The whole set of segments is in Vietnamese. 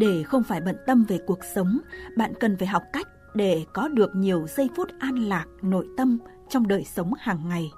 Để không phải bận tâm về cuộc sống, bạn cần phải học cách để có được nhiều giây phút an lạc nội tâm trong đời sống hàng ngày.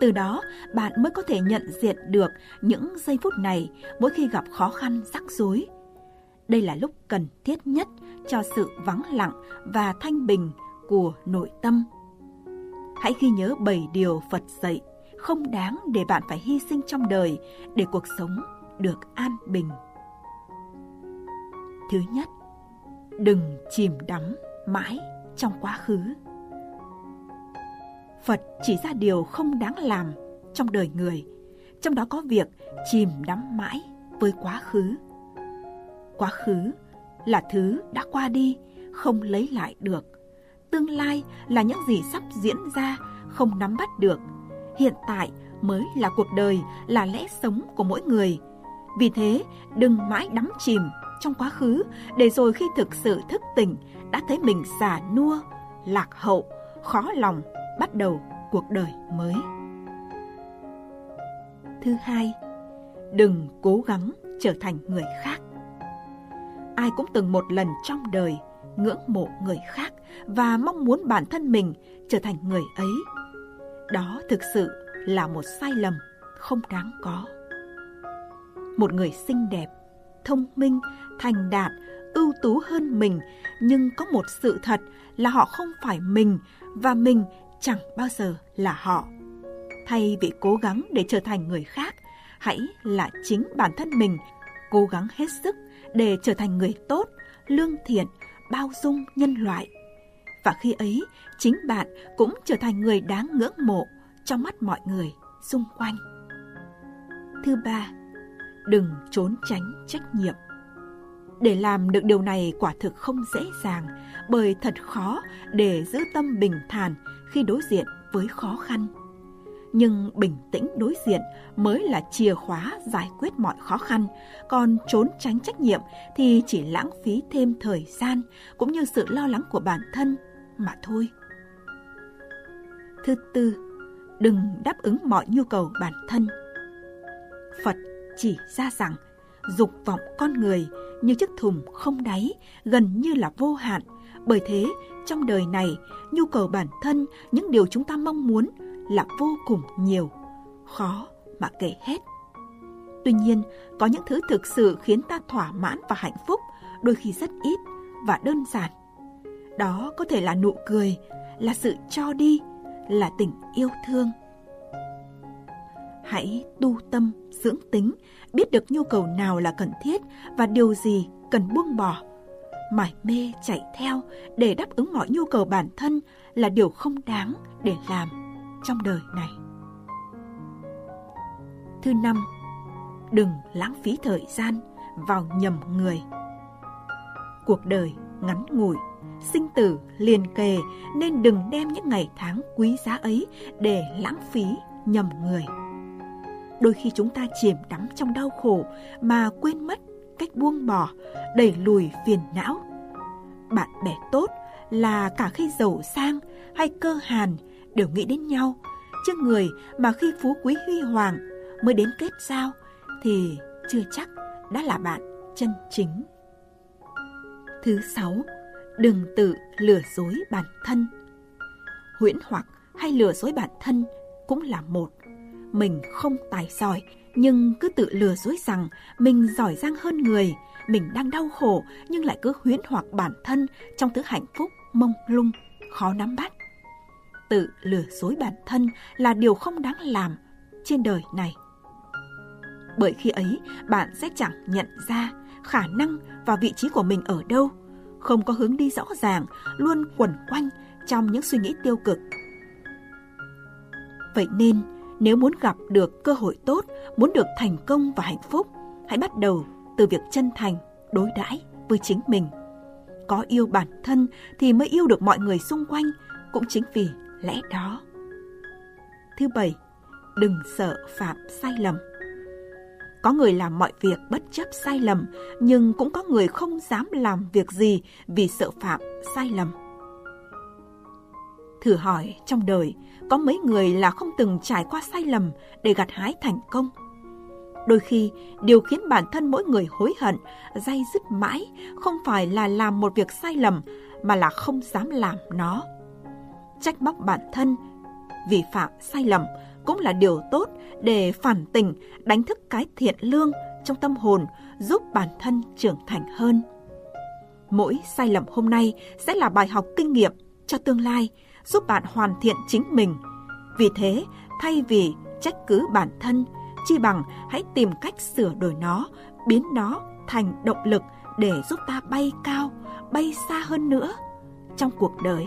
Từ đó, bạn mới có thể nhận diện được những giây phút này mỗi khi gặp khó khăn, rắc rối. Đây là lúc cần thiết nhất cho sự vắng lặng và thanh bình của nội tâm. Hãy ghi nhớ bảy điều Phật dạy, không đáng để bạn phải hy sinh trong đời để cuộc sống được an bình. Thứ nhất, đừng chìm đắm mãi trong quá khứ. Phật chỉ ra điều không đáng làm trong đời người, trong đó có việc chìm đắm mãi với quá khứ. Quá khứ là thứ đã qua đi, không lấy lại được. Tương lai là những gì sắp diễn ra, không nắm bắt được. Hiện tại mới là cuộc đời, là lẽ sống của mỗi người. Vì thế, đừng mãi đắm chìm trong quá khứ để rồi khi thực sự thức tỉnh đã thấy mình già nua, lạc hậu, khó lòng bắt đầu cuộc đời mới. Thứ hai, đừng cố gắng trở thành người khác. Ai cũng từng một lần trong đời ngưỡng mộ người khác và mong muốn bản thân mình trở thành người ấy. Đó thực sự là một sai lầm không đáng có. Một người xinh đẹp, thông minh, thành đạt, ưu tú hơn mình, nhưng có một sự thật là họ không phải mình và mình chẳng bao giờ là họ. Thay vì cố gắng để trở thành người khác, hãy là chính bản thân mình, cố gắng hết sức để trở thành người tốt, lương thiện, bao dung nhân loại. Và khi ấy, chính bạn cũng trở thành người đáng ngưỡng mộ trong mắt mọi người xung quanh. Thứ ba, đừng trốn tránh trách nhiệm. Để làm được điều này quả thực không dễ dàng, bởi thật khó để giữ tâm bình thản khi đối diện với khó khăn. Nhưng bình tĩnh đối diện mới là chìa khóa giải quyết mọi khó khăn, còn trốn tránh trách nhiệm thì chỉ lãng phí thêm thời gian cũng như sự lo lắng của bản thân mà thôi. Thứ tư, đừng đáp ứng mọi nhu cầu bản thân. Phật chỉ ra rằng dục vọng con người như chiếc thùng không đáy, gần như là vô hạn. Bởi thế, trong đời này, nhu cầu bản thân, những điều chúng ta mong muốn là vô cùng nhiều, khó mà kể hết. Tuy nhiên, có những thứ thực sự khiến ta thỏa mãn và hạnh phúc, đôi khi rất ít và đơn giản. Đó có thể là nụ cười, là sự cho đi, là tình yêu thương. Hãy tu tâm, dưỡng tính, biết được nhu cầu nào là cần thiết và điều gì cần buông bỏ. Mải mê chạy theo để đáp ứng mọi nhu cầu bản thân là điều không đáng để làm trong đời này. Thứ năm, đừng lãng phí thời gian vào nhầm người. Cuộc đời ngắn ngủi, sinh tử liền kề nên đừng đem những ngày tháng quý giá ấy để lãng phí nhầm người đôi khi chúng ta chìm đắm trong đau khổ mà quên mất cách buông bỏ, đẩy lùi phiền não. Bạn bè tốt là cả khi giàu sang hay cơ hàn đều nghĩ đến nhau, chứ người mà khi phú quý huy hoàng mới đến kết giao thì chưa chắc đã là bạn chân chính. Thứ sáu, đừng tự lừa dối bản thân. Huyễn hoặc hay lừa dối bản thân cũng là một mình không tài giỏi, nhưng cứ tự lừa dối rằng mình giỏi giang hơn người, mình đang đau khổ nhưng lại cứ huyễn hoặc bản thân trong thứ hạnh phúc mông lung, khó nắm bắt. Tự lừa dối bản thân là điều không đáng làm trên đời này. Bởi khi ấy, bạn sẽ chẳng nhận ra khả năng và vị trí của mình ở đâu, không có hướng đi rõ ràng, luôn quẩn quanh trong những suy nghĩ tiêu cực. Vậy nên, nếu muốn gặp được cơ hội tốt, muốn được thành công và hạnh phúc, hãy bắt đầu từ việc chân thành đối đãi với chính mình. Có yêu bản thân thì mới yêu được mọi người xung quanh, cũng chính vì lẽ đó. Thứ bảy, đừng sợ phạm sai lầm. Có người làm mọi việc bất chấp sai lầm, nhưng cũng có người không dám làm việc gì vì sợ phạm sai lầm. Thử hỏi trong đời có mấy người là không từng trải qua sai lầm để gặt hái thành công. Đôi khi, điều khiến bản thân mỗi người hối hận, day dứt mãi, không phải là làm một việc sai lầm, mà là không dám làm nó. Trách móc bản thân vì phạm sai lầm cũng là điều tốt để phản tỉnh, đánh thức cái thiện lương trong tâm hồn, giúp bản thân trưởng thành hơn. Mỗi sai lầm hôm nay sẽ là bài học kinh nghiệm cho tương lai, giúp bạn hoàn thiện chính mình. Vì thế, thay vì trách cứ bản thân, chi bằng hãy tìm cách sửa đổi nó, biến nó thành động lực để giúp ta bay cao, bay xa hơn nữa trong cuộc đời.